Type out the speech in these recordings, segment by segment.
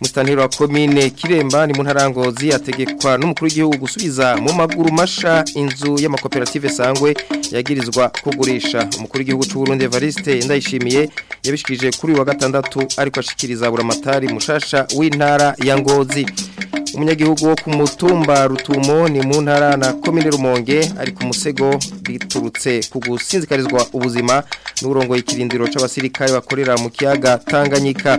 musitantiro wa komine kiremba ni mu ntarangozi ategekwa n'umukuru w'igihugu gusubiza mu maguru masha inzu y'amakoperative sangwe yagirizwa kugurisha umukuru w'igihugu cy'u Burundi Evariste ndayishimiye yabishikije kuri wa gatandatu ariko ashikiriza buramatari mushasha w'intara ya ngozi umunyagihugu wo ku rutumo ni mu ntara na komine rumonge ari ku musego biturutse ku ubuzima n'urongo y'ikirindiro cy'abasirikare bakorera mu kiyaga tanganyika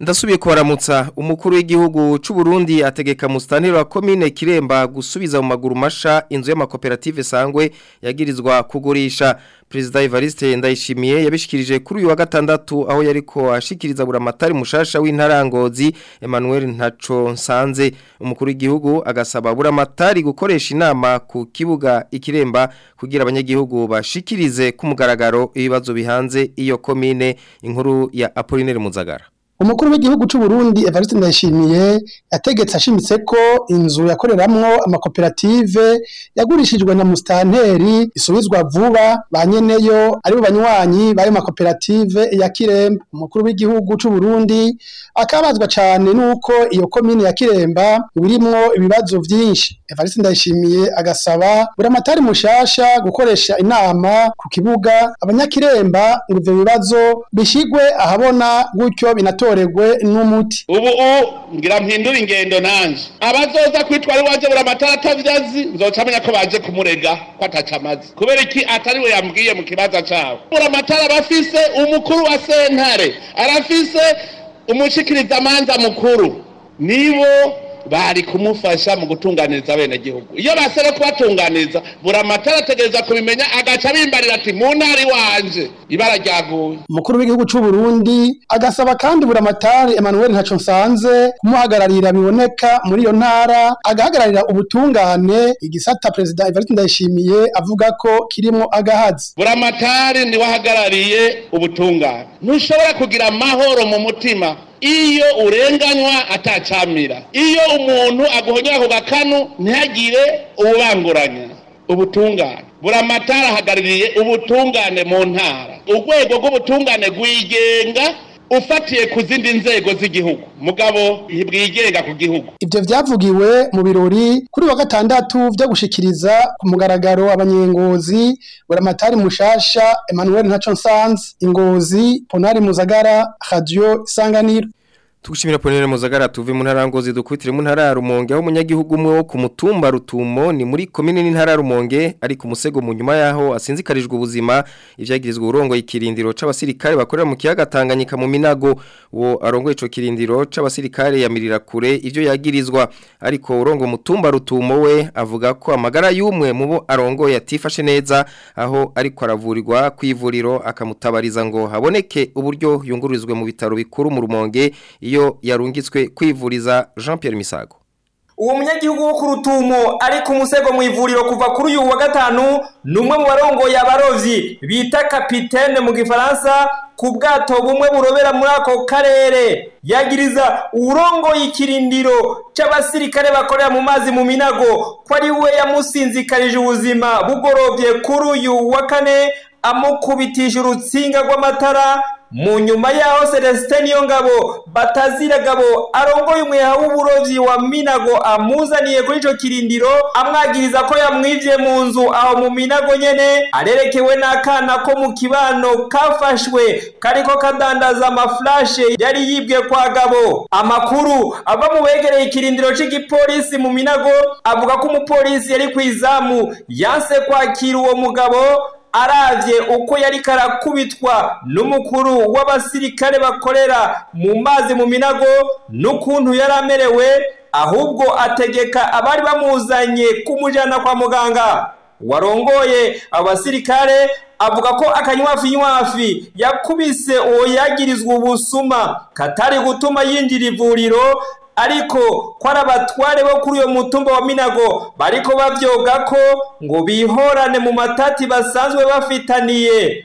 ndasubiye kubaramutsa umukuru w'igihugu cy'u Burundi ategeka mustanire wa Komine Kiremba gusubiza mu maguru masha inzu y'amakoperative sangwe yagirizwa kugurisha President Evariste Ndayishimiye yabishikirije kuri uyu wa gatandatu aho yariko ashikiriza buramatari mushasha w'intarangozi Emmanuel Ntacho Nsanze umukuru w'igihugu agasaba buramatari gukoresha inama ku kibuga ikiremba kugira abanyagihugu bashikirize ku mugaragaro ibibazo bihanze iyo komine inkuru ya Apolineri Muzagara Umukuru w'igihugu cy'u Burundi Evariste Ndayishimiye yategetse ashimitse ko inzu yakoreramo amakoperative yagurishijwe na Mustanteri isubizwa vuba ba nyeneyo aribo banywanyi bayo makoperative ya Kiremba umukuru w'igihugu cy'u Burundi akabazwa cyane nuko iyo komini ya Kiremba birimwo ibibazo byinshi Evariste Ndayishimiye agasaba buramatari mushasha gukoresha inama ku kibuga abanyakiremba ngo ivyo bibazo bishigwe ahabona gutyo binato batoregwe n'umuti ubu ubu ngira mpindura ingendo nanjye abazoza kwitwara iwacu buri amatara atabyazi nzoca amenya ko baje kumurega ko atacamaze kubera iki atari we yambwiye mu kibanza cyabo buri amatara abafise umukuru wa sentare arafise amanza mukuru nibo bari kumufasha mu gutunganiriza abenegihugu iyo basabwe kubatunganiriza buri amatara ategereza kubimenya agaca bimbarira ati mu ntara iwanje ibara ryaguye umukuru w'igihugu cy'u Burundi agasaba kandi buri amatari Emmanuel ntaco nsanze kumuhagararira biboneka muri iyo ntara agahagararira ubutungane igisata perezida Evariste Ndayishimiye avuga ko kirimo agahazi buri amatari niwe ahagarariye ubutungane ntushobora kugira amahoro mu mutima iyo urenganywa atacamira. iyo umuntu aguhonyera ako gakanu ntihagire ububanguranya ubutungane buramatara ahagarariye ubutungane mu ntara urwego rw'ubutungane rwigenga ufatiye ku zindi nzego z'igihugu mugabo bwigenga ku gihugu ibyo byavugiwe mu birori kuri wa gatandatu byo gushikiriza ku mugaragaro abanyengozi buramatari mushasha Emmanuel Ntaco Nsanze ingozi Ponari Muzagara Radio Isanganiro Tugushimira Ponere Muzagara tuve mu ntara ngozi dukwitire Rumonge aho munyagihugu umwe wo ku Rutumo ni muri commune n'intara Rumonge ari ku musego mu nyuma yaho asinzikarijwe ubuzima ivyagirizwe urongo ikirindiro c'abasirikare bakorera mu kiyaga Tanganyika mu Minago wo arongo ico kirindiro c'abasirikare yamirira kure ivyo yagirizwa ariko urongo mutumba Rutumo we avuga ko amagara y'umwe mu bo arongo yatifashe neza aho ariko aravurirwa kwivuriro akamutabariza ngo haboneke uburyo yungururizwe mu bitaro bikuru murumonge Rumonge iyo yarungitswe kwivuriza jean Pierre misago uwo munyagihugu wo ku rutumo ari ku musego mu ivuriro kuva kuri uyu wa gatanu ni umwe mu barongoye abarovyi bita kapitene mu gifaransa ku bwato bumwe burobera muri ako karere yagiriza urongoye ikirindiro cy'abasirikare bakorera mu mazi mu minago ko ari we yamusinzikarije ubuzima bugorobye kuri uyu wa kane amukubitisha urutsinga rw'amatara mu nyuma yaho celestin niyongabo bataziragabo arongoye umuyaha w'uburobyi wa minago amuzaniye kuri icyo kirindiro amwagiriza ko yamwibye mu nzu aho mu minago nyene arerekewe n'akana ko mu kibano kafashwe kariko kadandaza amafulashe yari yibwe kwa gabo amakuru ava mu begereye ikirindiro cy'igipolisi mu minago avuga ko umupolisi yari ku izamu yanse kwakira uwo mugabo arabye uko yari karakubitwa n'umukuru w'abasirikare bakorera mu mazi mu minago n'ukuntu yari amerewe ahubwo ategeka abari bamuzanye kumujyana kwa muganga warongoye abasirikare avuga ko akanywafi nywafi yakubise uwo yagirizwa ubusuma katari gutuma yinjira ivuriro ariko ko ari abatware bo kuri uyu mutungo wa minago bariko babyoga ko ngo bihorane mu matati basanzwe bafitaniye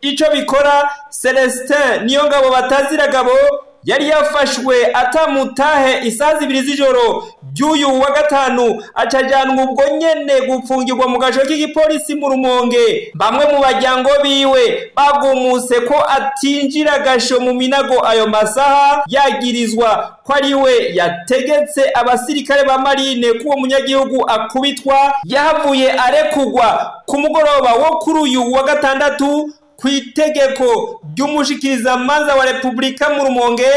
icyo bikora celestin niyo ngabo bataziragabo yari yafashwe atamutahe isaha zibiri z'ijoro by'uyu wa gatanu acajyanwa ubwo nyene gupfungirwa mu gajo k'igipolisi mu rumonge bamwe mu bajyango biwe bagumuse ko atinjira gasho mu minago ayo masaha yagirizwa ko ari we yategetse abasirikare ba marine k'uwo munyagihugu akubitwa yahavuye arekugwa ku mugoroba wo kuri uyu wa gatandatu ku itegeko ry'umushikirizamanza wa repubulika mu rumonge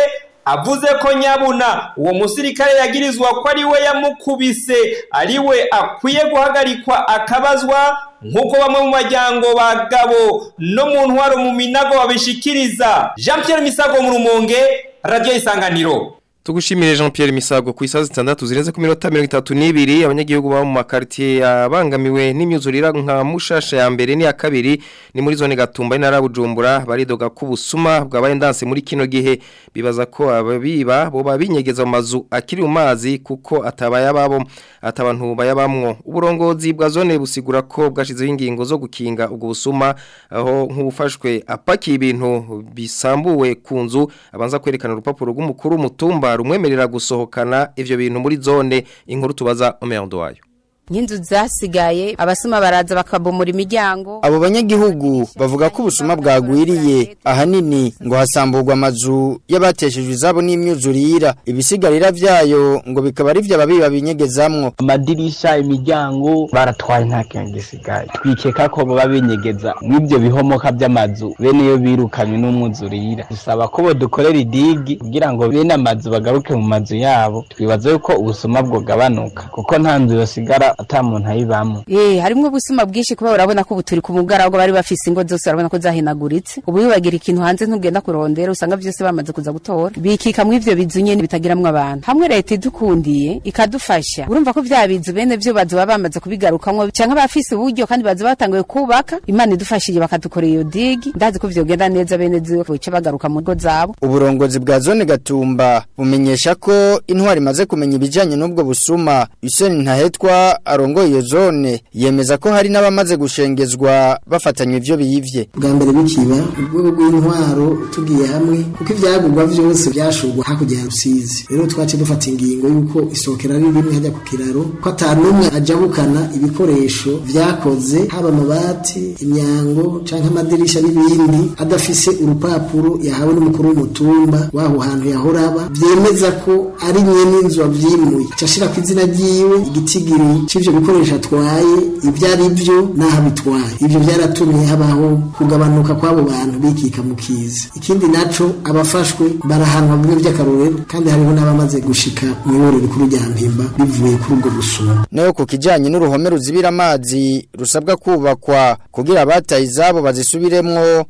avuze ko nyabuna uwo musirikare yagirizwa ko ari we yamukubise ari we akwiye guhagarikwa akabazwa nk'uko bamwe mu majyango bagabo no mu ntwaro mu minago babishikiriza jean Pierre misago mu rumonge radiyo isanganiro tugushimire jean Pierre misago ku isaha zitandatu zirenze ku minota mirongo itatu n'ibiri abanyagihugu baba mu makaritiye abangamiwe n'imyuzurira nka mushasha ya mbere n'iya kabiri ni muri zone gatumba intara bujumbura baridoga ku busuma bwabaye ndanse muri kino gihe bibaza ko ababiba bo babinyegeza mu mazu akiri mu mazi kuko atabaye ababo atabantu bayabamwo uburongozi bwa zone busigura ko bwashyizeho ingingo zo gukinga ubwo busuma aho nk'ubufashwe apakiye ibintu bisambuwe ku nzu abanza kwerekana urupapuro rw'umukuru Mutumba umwemerera gusohokana ibyo bintu muri zone inkuru tubaza umwe wayo nk'inzu zasigaye abasuma baraza bakabomura imiryango abo banyagihugu bavuga ko ubusuma bwagwiriye ahanini ngo hasamburwa amazu y'abateshejwe izabo n'imyuzurira ibisigarira byayo ngo bikaba ari byo ababiba binyegezamwo amadirisha imiryango baratwaye nta kintu gisigaye twikeka ko baba binyegeza mw'ibyo bihomoka by'amazu bene iyo birukanywe n'umwuzurira dusaba ko dukorera idigi kugira ngo bene amazu bagaruke mu mazu yabo twibaza yuko ubusuma bwagabanuka kuko nta nzu yosigara atamuntu ayibamo eh harimwe busuma bwinshi kuba urabona ko buturi ku mugarago bari bafise ingo zose urabona ko zahinaguritse ubu wibagira ikintu hanze ntugenda kurondera usanga byose bamaze kuza gutora ibyo ivyo bizunye bitagiramwe abantu hamwe leta idukundiye ikadufasha urumva ko vya bizu bene vyo baba bamaze kubigarukamwe canke bafise uburyo kandi bazoba batanguye kubaka imana idufashije bakadukorera iyo digi ndazi ko vyogenda neza bene ziwe bagaruka mu ngo zabo uburongozi bwa zone gatumba bumenyesha ko intwari imaze kumenya ibijyanye n'ubwo busuma isoni Ntahetwa arongoye iyo zone yemeza ko hari n'abamaze gushengezwa bafatanye ibyo biyivye bwa mbere bikiba ubwoko bw'intwaro tugiye hamwe kuko ivyagurwa vyose byashurwa hakurya rusizi rero twace dufata ingingo yuko isokera ari rimwe hajya ku kiraro ko atanumwe ajabukana ibikoresho vyakoze haba amabati imyango canke amadirisha n'ibindi adafise urupapuro yahawe n'umukuru w'umutumba waho hantu yahora vyemeza ko ari nyene inzu wavyimuye cashira ku izina ryiwe igitigiri cy'ibyo bikoresho atwaye ibyo ari byo n'aho abitwaye ibyo byaratumye habaho kugabanuka kw'abo bantu bikika mu kiza ikindi naco abafashwe barahanwa bimwe by'akarorero kandi hariho n'abamaze gushika mu iboro rikuru rya mpimba bivuye kuri ubwo busuma nayo ku kijyanye n'uruhome ruzibira amazi rusabwa kubakwa kugira abataye izabo bazisubiremo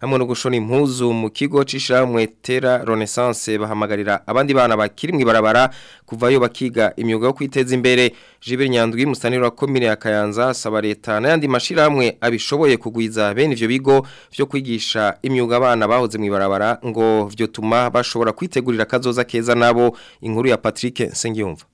hamwe gushona impuzu mu kigo c'ishamwe Tera Renaissance bahamagarira abandi bana bakiri mw'ibarabara kuvayo bakiga imyuga yo kwiteza imbere Jibir Nyandwi musanira komine ya Kayanza asaba leta n'ayandi mashirahamwe abishoboye kugwiza bene ivyo bigo byo kwigisha imyuga abana bahoze barabara ngo vyo tuma bashobora kwitegurira kazoza keza nabo inkuru ya Patrick Sengiyumva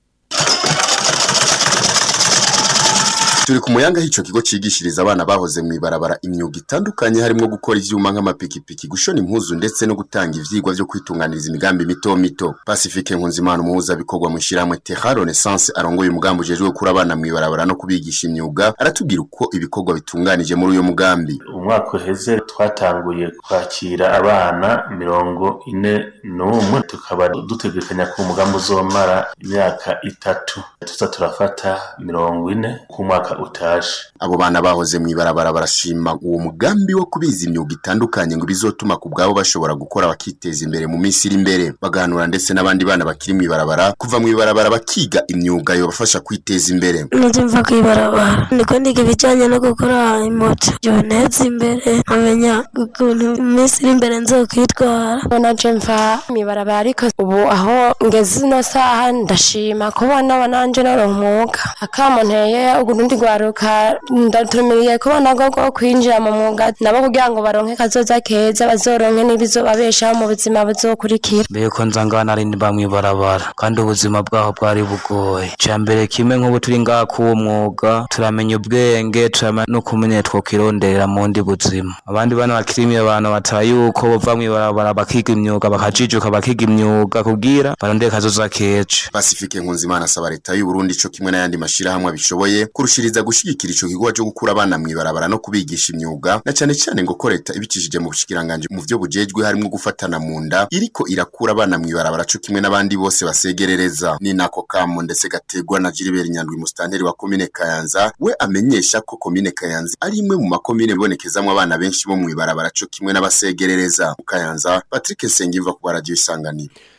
Turi ku Muyange aho kigo cyigishiriza abana bahoze mu ibarabara imyuga itandukanye harimo gukora ibyuma nk'amapikipiki, gushona impuzu ndetse no gutanga ivyigwa byo kwitunganiriza imigambi mito mito. Pacifique Nkunzimana umuhuzabikorwa mu ishyirahamwe Terra Renaissance arongoye umugambi ujejwe kuri abana mu ibarabara no kubigisha imyuga, aratubwira uko ibikorwa bitunganije muri uyu mugambi. Umwaka uheze twatanguye kwakira abana mirongo ine n'umwe tukaba dutegekanya ku umugambi uzomara imyaka itatu tuza turafata mirongo ine ku mwaka utaje abo bana bahoze mu ibarabara barashima uwo mugambi wo kubiza imyuga itandukanye ngo bizotuma ku bwabo bashobora gukora bakiteza imbere mu minsi iri imbere baganura ndetse n'abandi bana bakiri mu ibarabara kuva mu ibarabara bakiga imyuga yobafasha kwiteza imbere najya mva ku ibarabara niko niga ibijyanye no gukora imoto yonetse imbere nkamenya ukuntu mu minsi iri imbere nzokwitwara najya mva mu ibarabara ariko ubu aho ngeze ino saha ndashima kubona wananje naronka umwuga akamunteye ubundi baronka ndaturumiriye kubona bwo bwo kwinjira mu mwuga nabo kugira ngo baronke kazoza keza bazoronke n'ibizobabeshaho mu buzima buzokurikira mbere ko nza ngaha nari mba mw'ibarabara kandi ubuzima bwaho bwari bugoye cya mbere kimwe nk'ubu turi ngaha k'uwo mwuga turamenya ubwenge turamenya no kumenya twokironderera mu ndi buzima abandi bana bakirimi abantu batara yuko bava mw'ibarabara bakiga imyuga bakajijuka bakiga imyuga kubwira barondera kazoza keje Pacifique Nkunzimana asaba leta y'u Burundi co kimwe n'ayandi mashirahamwe abishoboye kurushira ishishikariza gushyigikira ico gikorwa cyo gukura abana mw'ibarabara no kubigisha imyuga na cyane cane ngo ko leta ibicishije mu bushikiranganje mu byo bujejwe harimo gufatana mu nda iriko irakura abana ibarabara cyo kimwe n'abandi bose basegerereza ni nako kamo ndetse gategwa na Gilbert Nyandwi musitanteri wa komine Kayanza we amenyesha ko komine Kayanza ari imwe mu makomine bonekezamwo abana benshi bo mw'ibarabara co kimwe n'abasegerereza mu Kayanza Patrick Nsengimva ku radio isanganiro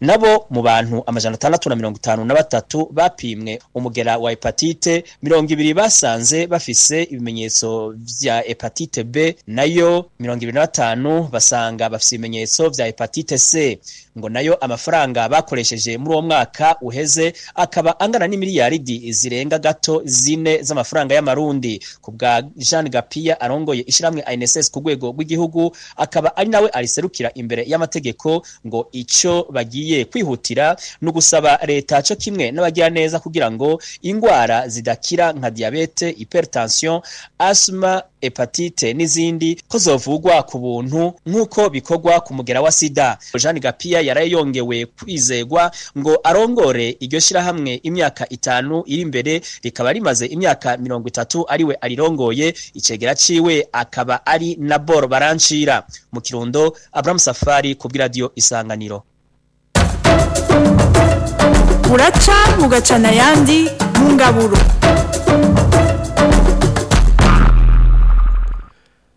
nabo mu bantu amajana atandatu na mirongo itanu na batatu bapimwe umugera wa hepatite mirongo ibiri basanze bafise ibimenyetso bya hepatite b nayo mirongo ibiri na batanu basanga bafite ibimenyetso bya hepatite c ngo nayo amafaranga bakoresheje muri uwo mwaka uheze akaba angana n'imiliyaridi zirenga gato zine z'amafaranga y'amarundi ku bwa jean gapiya arongoye ishyirahamwe inss ku rwego rw'igihugu akaba ari nawe ariserukira imbere y'amategeko ngo icyo bagiye kwihutira ni ugusaba leta cyo kimwe n'abagiraneza kugira ngo zabo indwara zidakira nka diyabete hypertension asma hepatite n'izindi ko zovugwa ku buntu nk'uko bikorwa ku mugera wa sida Jeanne gapiya yarayongewe kwizegwa ngo arongore iryo shyirahamwe imyaka itanu iri imbere rikaba rimaze imyaka mirongo itatu ariwe arirongoye icegera ciwe akaba ari na boro baranshira mu kirundo Abramu safari kubw'iradiyo isanganiro Uraca mugacana ayandi mu ngaburo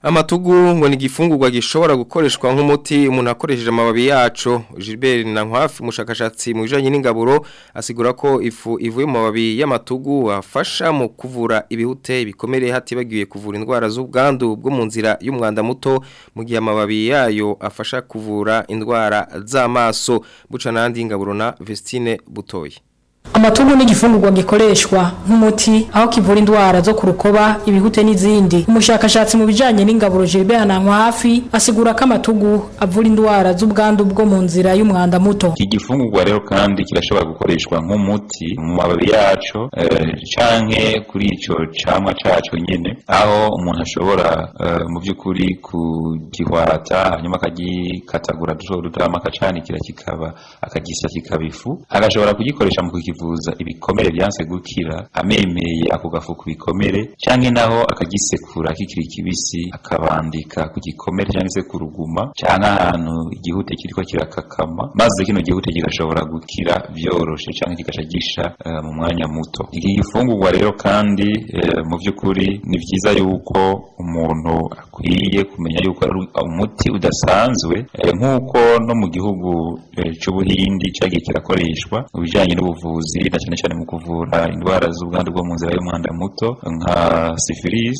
amatugu ngo ni igifungurwa gishobora gukoreshwa nk'umuti umuntu akoresheje amababi yacu Gilbert Nankwafi umushakashatsi mu bijyanye n'ingaburo asigura ko ifu ivuye mu mababi y'amatugu afasha mu kuvura ibihute bikomere hatibagiwe kuvura indwara z'ubwandu bwo mu nzira y'umwanda muto mu gihe amababi yayo afasha kuvura indwara z'amaso buca n'andi ngaburo na Vestine Butoye amatungo n'igifungurwa gikoreshwa nk'umuti aho kivura indwara zo ku rukoba ibihute n'izindi umushakashatsi mu bijyanye n'ingaburo Gilbert Nankwa hafi asigura ko amatugu avura indwara z'ubwandu bwo mu nzira y'umwanda muto iki gifungurwa rero kandi kirashobora gukoreshwa nk'umuti mu mababi yacu eh, canke kuri icyo camwa caco nyene aho umuntu ashobora eh, mu by'ukuri kugihwata hanyuma akagikatagura duto duto hama akacanikira kikaba akagisa kikaba ifu agashobora kugikoresha mu akivuza ibikomere byanze gukira amemeye ako gafu ku bikomere canke naho akagisekura kikiri kibisi akabandika ku gikomere canke se ku ruguma canke ahantu igihute kiriko kirakakama maze kino gihute kigashobora gukira vyoroshe cyangwa kigasha gisha eh, mu mwanya muto iki gifungurwa rero kandi eh, mu by'ukuri ni byiza yuko umuntu akwiye kumenya yuko ari umuti udasanzwe eh, nk'uko no mu gihugu cy'ubuhindi cyagiye kirakoreshwa mu bijyanye n'ubuvuzi zirita cyane cyane mu kuvura indwara z'ubwandu bwo mu nzira y'umwanda muto nka syphilis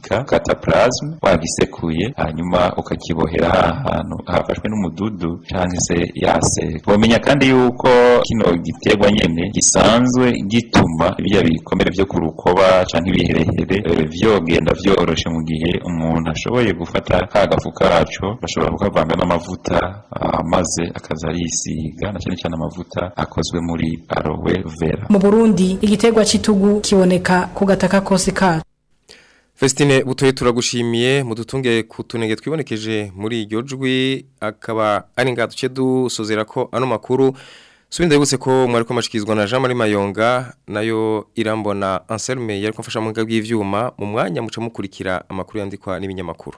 cataplasme wagisekuye hanyuma ukakibohera ahantu hafashwe n'umududu cyangwa se yasera wamenya kandi yuko kino giterwa nyene gisanzwe gituma bya bikomere byo ku rukoba cyangwa ibiherehere eh, vyogenda vyoroshe mu gihe umuntu ashoboye gufata ka gafu kaco bashobora kukavanga n'amavuta ah, maze akaza arisiga na cyane cyane amavuta akozwe muri aloe vera mu Burundi igiterwa c'itugu kiboneka ku gataka kose kacu Festine butoye turagushimiye mudutunge kutunenge twibonekeje muri iryo jwi akaba ari ngaduce dusozera ko ano makuru subinde yibutse ko mwari ko mashikizwa na Jean Marie Mayonga nayo irambona Anselme yari kumfasha mu ngabwi y'ivyuma mu mwanya muca mukurikira amakuru yandikwa n'ibinyamakuru